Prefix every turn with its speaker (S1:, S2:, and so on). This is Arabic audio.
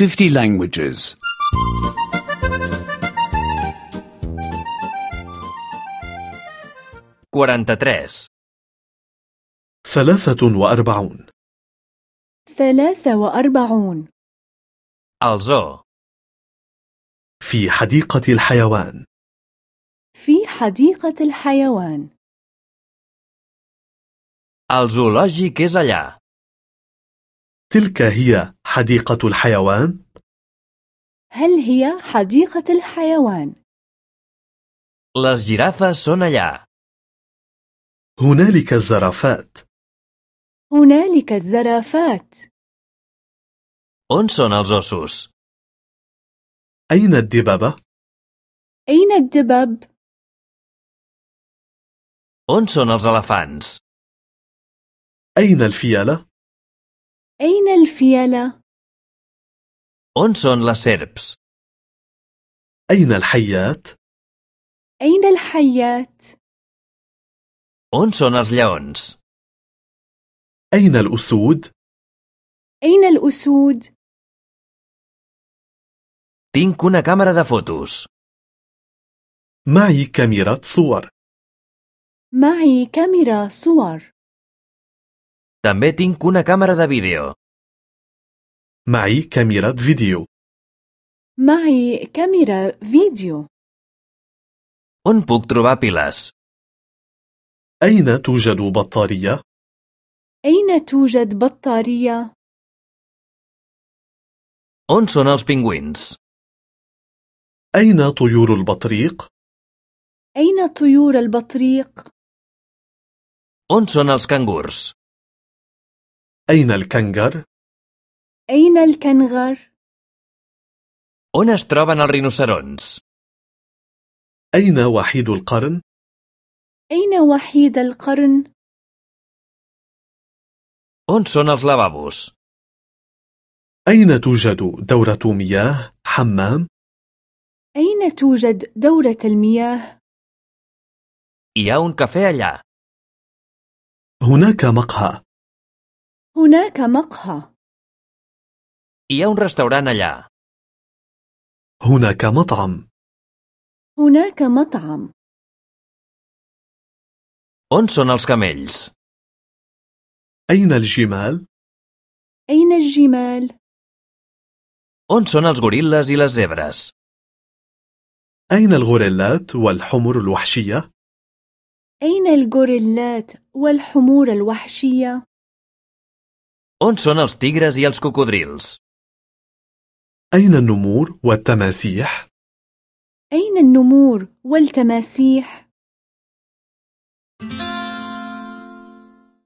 S1: 50 languages.
S2: 43.
S3: ثلاثة وأربعون
S4: ثلاثة وأربعون
S2: zoo.
S3: في حديقة الحيوان
S4: في حديقة الحيوان
S2: El zoològic és allà.
S3: تلك هي حديقة الحيوان
S4: هل هي حديقة الحيوان؟
S2: Les girafes són allà.
S3: هنالك الزرافات
S4: هنالك الزرافات
S2: On són els ossos?
S3: أين الدببة؟
S4: أين الدبب؟
S2: On són els elefants?
S3: أين الفيلة؟
S4: أين الفيلة؟
S2: On són les serps?
S3: أين الحيات؟
S4: أين الحيات؟
S2: On són els lleons?
S3: أين الأسود؟
S4: أين الأسود؟
S2: Tinc una càmera de fotos.
S3: معي كاميرا صور
S4: معي كاميرا صور
S2: També tinc una càmera de vídeo.
S3: معي كاميرا فيديو
S4: معي كاميرا فيديو
S2: On puc trobar piles?
S3: أين توجد بطارية؟
S4: أين توجد بطارية؟
S2: On són els pingüins?
S3: أين طيور البطريق؟
S4: أين طيور البطريق؟
S2: On són els cangurs?
S3: أين الكنغر؟
S4: أين الكنغر؟
S2: On es troben els rinocerons?
S3: أين وحيد القرن؟
S4: أين وحيد القرن؟
S2: On són els lavabos?
S3: أين توجد دورة مياه؟ حمام؟
S4: أين توجد دورة المياه؟
S2: Hi ha un cafè allà.
S3: هناك مقهى
S4: هناك مقهى
S2: Hi ha un restaurant allà.
S3: هناك مطعم
S4: هناك مطعم
S2: On són els camells?
S3: أين الجمال؟
S4: أين الجمال؟
S2: On són els goril·les i les zebres?
S3: أين الغوريلات والحمر الوحشية؟
S4: أين الغوريلات والحمور الوحشية؟
S2: On són els tigres i els cocodrils?
S3: أين النمور والتماسيح؟
S4: أين النمور والتماسيح؟